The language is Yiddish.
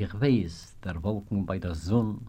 Ich weiß, der Wolken bei der Sonne